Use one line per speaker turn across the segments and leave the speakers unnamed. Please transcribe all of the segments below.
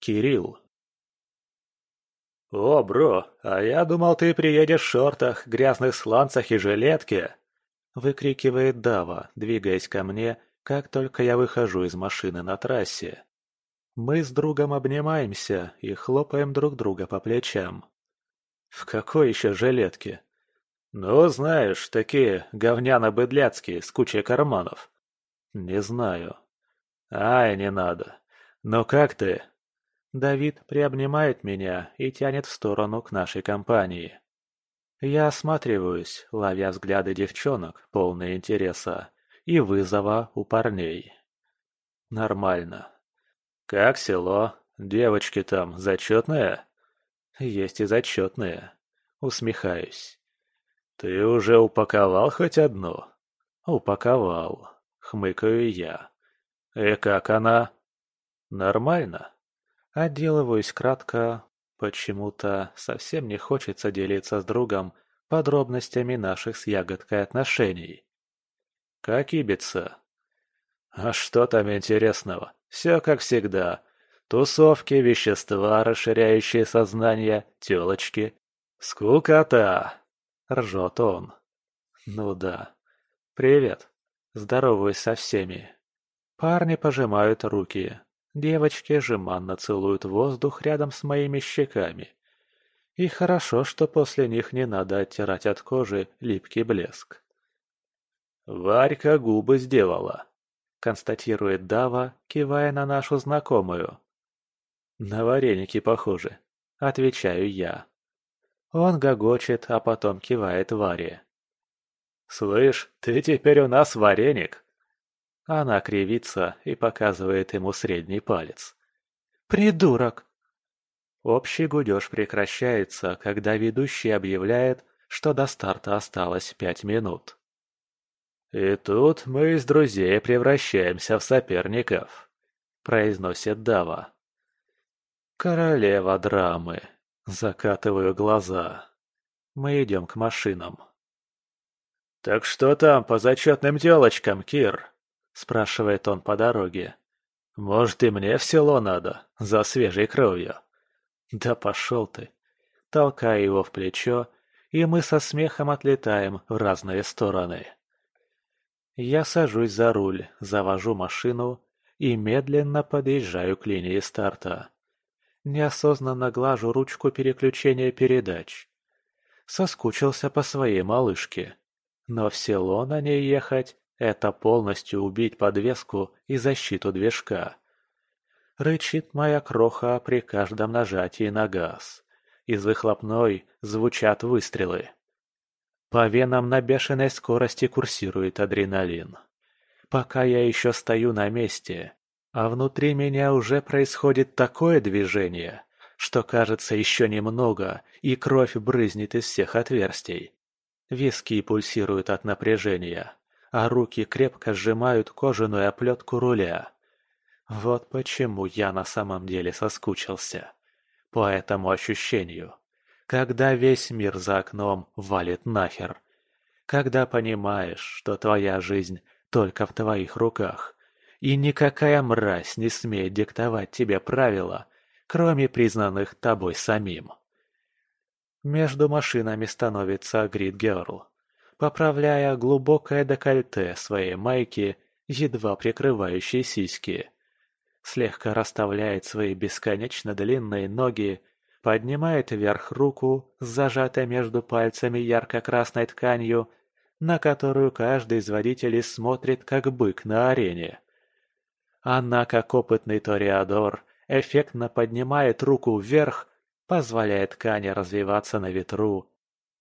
Кирилл. «О, бро, а я думал, ты приедешь в шортах, грязных сланцах и жилетке!» Выкрикивает Дава, двигаясь ко мне, как только я выхожу из машины на трассе. Мы с другом обнимаемся и хлопаем друг друга по плечам. «В какой еще жилетке?» «Ну, знаешь, такие говняно-быдляцкие, с кучей карманов». «Не знаю». «Ай, не надо. Ну как ты?» Давид приобнимает меня и тянет в сторону к нашей компании. Я осматриваюсь, ловя взгляды девчонок, полные интереса, и вызова у парней. Нормально. Как село? Девочки там зачетные? Есть и зачетные. Усмехаюсь. Ты уже упаковал хоть одну? Упаковал. Хмыкаю я. И как она? Нормально. Отделываюсь кратко, почему-то совсем не хочется делиться с другом подробностями наших с ягодкой отношений. Как ибица? А что там интересного? Все как всегда. Тусовки, вещества, расширяющие сознание, телочки. Скукота! Ржет он. Ну да. Привет. Здороваюсь со всеми. Парни пожимают руки. Девочки жеманно целуют воздух рядом с моими щеками. И хорошо, что после них не надо оттирать от кожи липкий блеск. «Варька губы сделала», — констатирует Дава, кивая на нашу знакомую. «На вареники похоже», — отвечаю я. Он гогочет, а потом кивает Варе. «Слышь, ты теперь у нас вареник!» Она кривится и показывает ему средний палец. «Придурок!» Общий гудеж прекращается, когда ведущий объявляет, что до старта осталось пять минут. «И тут мы из друзей превращаемся в соперников», — произносит Дава. «Королева драмы», — закатываю глаза. Мы идем к машинам. «Так что там по зачетным телочкам, Кир?» – спрашивает он по дороге. «Может, и мне в село надо, за свежей кровью?» «Да пошел ты!» Толкаю его в плечо, и мы со смехом отлетаем в разные стороны. Я сажусь за руль, завожу машину и медленно подъезжаю к линии старта. Неосознанно глажу ручку переключения передач. Соскучился по своей малышке. Но в село на ней ехать это полностью убить подвеску и защиту движка. Рычит моя кроха при каждом нажатии на газ. Из выхлопной звучат выстрелы. По венам на бешеной скорости курсирует адреналин. Пока я еще стою на месте, а внутри меня уже происходит такое движение, что кажется еще немного, и кровь брызнет из всех отверстий. Виски пульсируют от напряжения а руки крепко сжимают кожаную оплетку руля. Вот почему я на самом деле соскучился. По этому ощущению. Когда весь мир за окном валит нахер. Когда понимаешь, что твоя жизнь только в твоих руках. И никакая мразь не смеет диктовать тебе правила, кроме признанных тобой самим. Между машинами становится Грид Герл поправляя глубокое декольте своей майки, едва прикрывающей сиськи. Слегка расставляет свои бесконечно длинные ноги, поднимает вверх руку с зажатой между пальцами ярко-красной тканью, на которую каждый из водителей смотрит как бык на арене. Она, как опытный ториадор, эффектно поднимает руку вверх, позволяя ткани развиваться на ветру,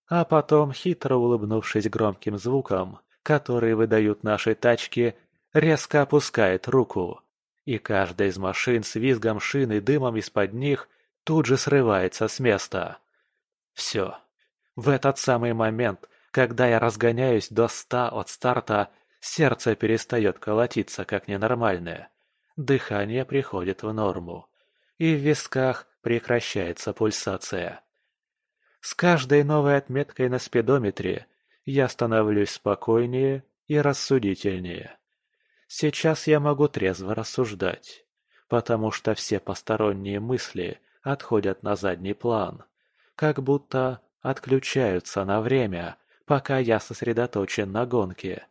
а потом, хитро улыбнувшись громким звуком, который выдают наши тачки, резко опускает руку. И каждая из машин с визгом шин и дымом из-под них тут же срывается с места. Все. В этот самый момент, когда я разгоняюсь до ста от старта, сердце перестает колотиться как ненормальное. Дыхание приходит в норму. И в висках прекращается пульсация. С каждой новой отметкой на спидометре я становлюсь спокойнее и рассудительнее. Сейчас я могу трезво рассуждать. потому что все посторонние мысли отходят на задний план, как будто отключаются на время, пока я сосредоточен на гонке.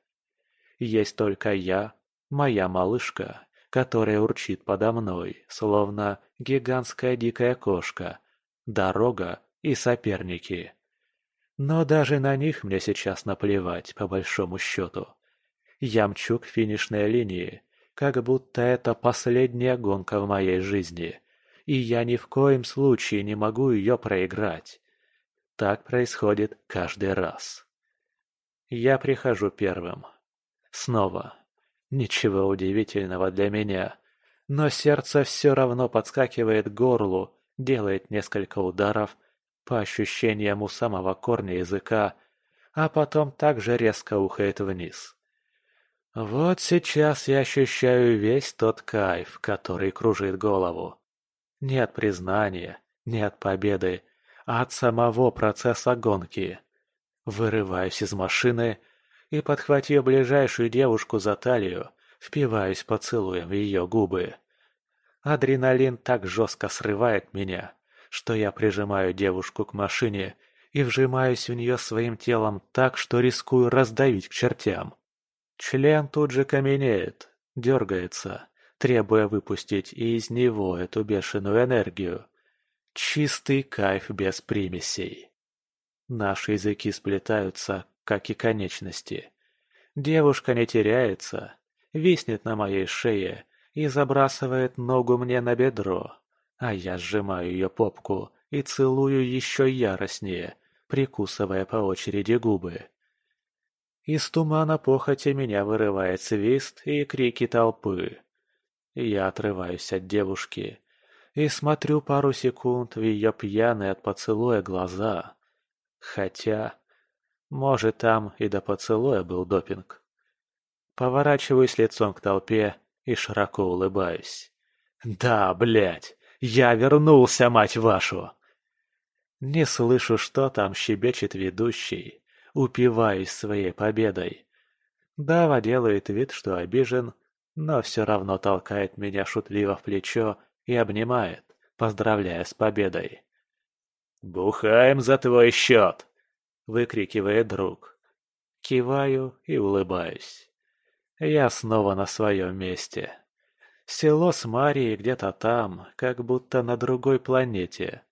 Есть только я, моя малышка, которая урчит подо мной, словно гигантская дикая кошка, дорога и соперники. Но даже на них мне сейчас наплевать, по большому счету. Я мчу к финишной линии, как будто это последняя гонка в моей жизни, и я ни в коем случае не могу ее проиграть. Так происходит каждый раз. Я прихожу первым. Снова. Ничего удивительного для меня. Но сердце все равно подскакивает к горлу, делает несколько ударов, по ощущениям у самого корня языка, а потом также резко ухает вниз. Вот сейчас я ощущаю весь тот кайф, который кружит голову. Не от признания, не от победы, а от самого процесса гонки. Вырываюсь из машины и, подхватив ближайшую девушку за талию, впиваюсь поцелуем в ее губы. Адреналин так жестко срывает меня, что я прижимаю девушку к машине и вжимаюсь в нее своим телом так, что рискую раздавить к чертям. Член тут же каменеет, дергается, требуя выпустить из него эту бешеную энергию. Чистый кайф без примесей. Наши языки сплетаются, как и конечности. Девушка не теряется, виснет на моей шее и забрасывает ногу мне на бедро, а я сжимаю ее попку и целую еще яростнее, прикусывая по очереди губы. Из тумана похоти меня вырывает свист и крики толпы. Я отрываюсь от девушки и смотрю пару секунд в ее пьяные от поцелуя глаза. Хотя может, там и до поцелуя был допинг. Поворачиваюсь лицом к толпе и широко улыбаюсь. «Да, блядь, я вернулся, мать вашу!» Не слышу, что там щебечет ведущий, упиваясь своей победой. Дава делает вид, что обижен, но все равно толкает меня шутливо в плечо и обнимает, поздравляя с победой. «Бухаем за твой счет!» выкрикивает друг. Киваю и улыбаюсь. Я снова на своем месте. Село с Марией где-то там, как будто на другой планете.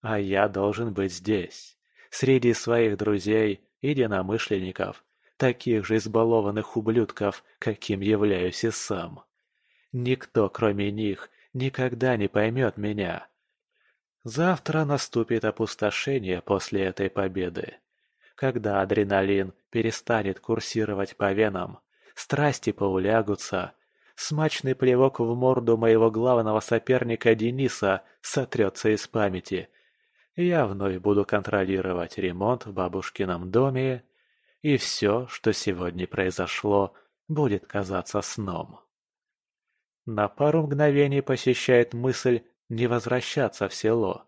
А я должен быть здесь, среди своих друзей, единомышленников, таких же избалованных ублюдков, каким являюсь и сам. Никто, кроме них, никогда не поймет меня. Завтра наступит опустошение после этой победы. Когда адреналин перестанет курсировать по венам, страсти поулягутся, смачный плевок в морду моего главного соперника Дениса сотрется из памяти. Я вновь буду контролировать ремонт в бабушкином доме, и все, что сегодня произошло, будет казаться сном. На пару мгновений посещает мысль не возвращаться в село.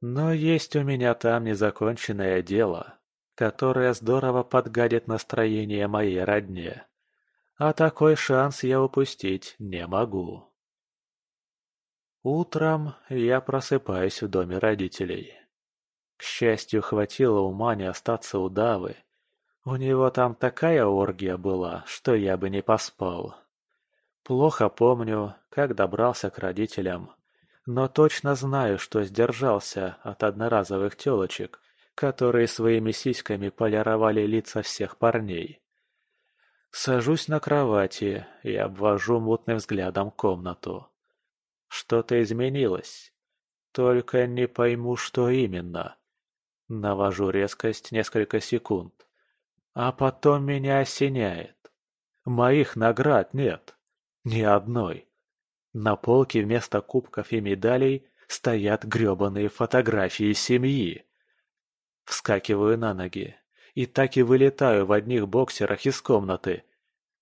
Но есть у меня там незаконченное дело которая здорово подгадит настроение моей родне. А такой шанс я упустить не могу. Утром я просыпаюсь в доме родителей. К счастью, хватило ума не остаться у Давы. У него там такая оргия была, что я бы не поспал. Плохо помню, как добрался к родителям, но точно знаю, что сдержался от одноразовых телочек, которые своими сиськами полировали лица всех парней. Сажусь на кровати и обвожу мутным взглядом комнату. Что-то изменилось. Только не пойму, что именно. Навожу резкость несколько секунд. А потом меня осеняет. Моих наград нет. Ни одной. На полке вместо кубков и медалей стоят грёбаные фотографии семьи. Вскакиваю на ноги и так и вылетаю в одних боксерах из комнаты.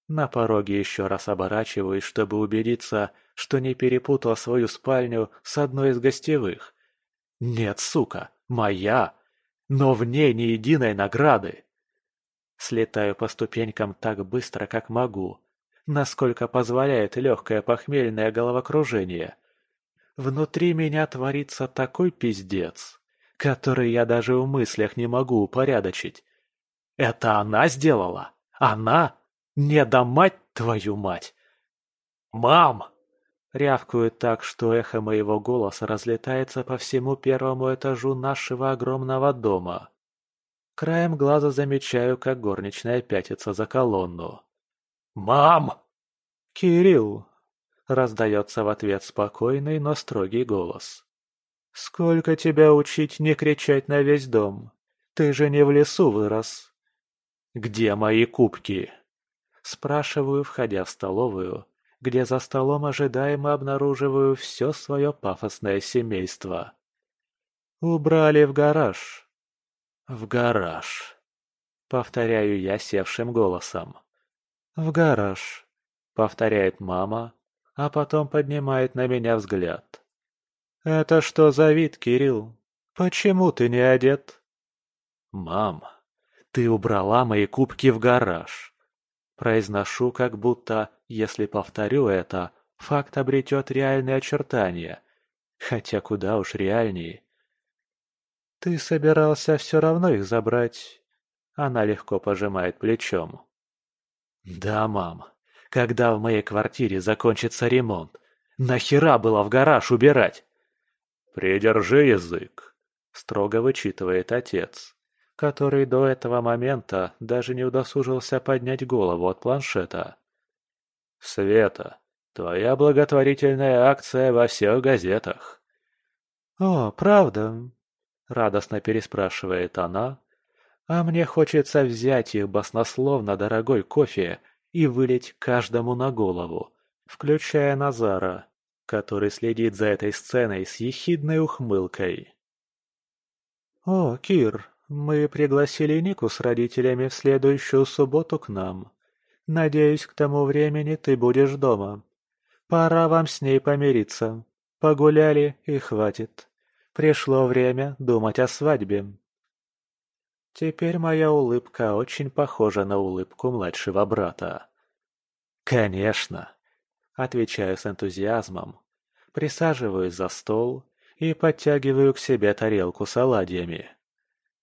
На пороге еще раз оборачиваюсь, чтобы убедиться, что не перепутал свою спальню с одной из гостевых. Нет, сука, моя, но в ней ни единой награды. Слетаю по ступенькам так быстро, как могу. насколько позволяет легкое похмельное головокружение. Внутри меня творится такой пиздец, который я даже в мыслях не могу упорядочить. Это она сделала? Она? Не да мать твою мать! «Мам!» Рявкают так, что эхо моего голоса разлетается по всему первому этажу нашего огромного дома. Краем глаза замечаю, как горничная пятится за колонну. «Мам!» «Кирилл!» — раздается в ответ спокойный, но строгий голос. «Сколько тебя учить не кричать на весь дом? Ты же не в лесу вырос!» «Где мои кубки?» Спрашиваю, входя в столовую, где за столом ожидаемо обнаруживаю все свое пафосное семейство. «Убрали в гараж». «В гараж», — повторяю я севшим голосом. «В гараж», — повторяет мама, а потом поднимает на меня взгляд. «Это что за вид, Кирилл? Почему ты не одет?» «Мам, ты убрала мои кубки в гараж. Произношу, как будто, если повторю это, факт обретет реальные очертания. Хотя куда уж реальнее. «Ты собирался все равно их забрать?» Она легко пожимает плечом. «Да, мам. Когда в моей квартире закончится ремонт? Нахера было в гараж убирать?» «Придержи язык», — строго вычитывает отец который до этого момента даже не удосужился поднять голову от планшета. «Света, твоя благотворительная акция во всех газетах». «О, правда?» — радостно переспрашивает она. «А мне хочется взять их баснословно дорогой кофе и вылить каждому на голову, включая Назара, который следит за этой сценой с ехидной ухмылкой». «О, Кир, мы пригласили Нику с родителями в следующую субботу к нам. Надеюсь, к тому времени ты будешь дома. Пора вам с ней помириться. Погуляли и хватит. Пришло время думать о свадьбе. Теперь моя улыбка очень похожа на улыбку младшего брата. «Конечно!» – отвечаю с энтузиазмом. Присаживаюсь за стол и подтягиваю к себе тарелку с оладьями.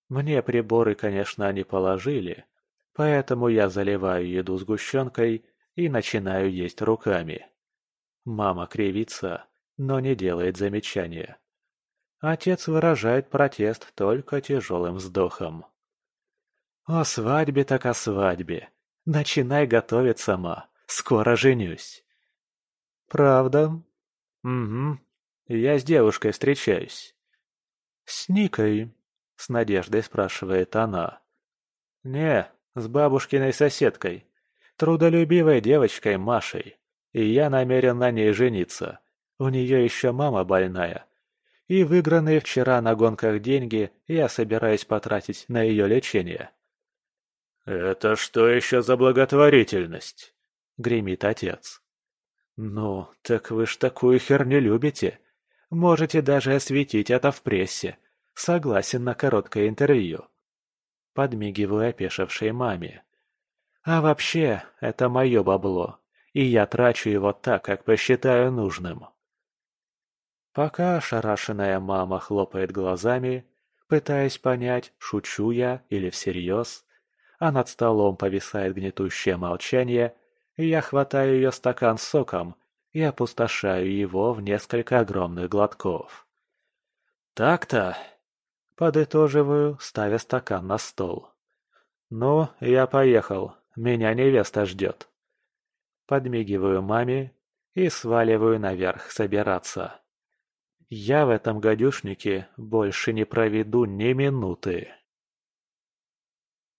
Мне приборы, конечно, не положили, поэтому я заливаю еду сгущенкой и начинаю есть руками. Мама кривится, но не делает замечания. Отец выражает протест только тяжелым вздохом. «О свадьбе так о свадьбе. Начинай готовить сама. Скоро женюсь». «Правда?» «Угу. Я с девушкой встречаюсь». «С Никой», — с надеждой спрашивает она. «Не, с бабушкиной соседкой, трудолюбивой девочкой Машей. И я намерен на ней жениться. У нее еще мама больная. И выигранные вчера на гонках деньги я собираюсь потратить на ее лечение». «Это что еще за благотворительность?» — гремит отец. «Ну, так вы ж такую херню любите. Можете даже осветить это в прессе. Согласен на короткое интервью. Подмигиваю опешившей маме. А вообще, это мое бабло, и я трачу его так, как посчитаю нужным. Пока ошарашенная мама хлопает глазами, пытаясь понять, шучу я или всерьез, а над столом повисает гнетущее молчание, я хватаю ее стакан соком и опустошаю его в несколько огромных глотков. Так-то, Подытоживаю, ставя стакан на стол. «Ну, я поехал. Меня невеста ждет». Подмигиваю маме и сваливаю наверх собираться. Я в этом гадюшнике больше не проведу ни минуты.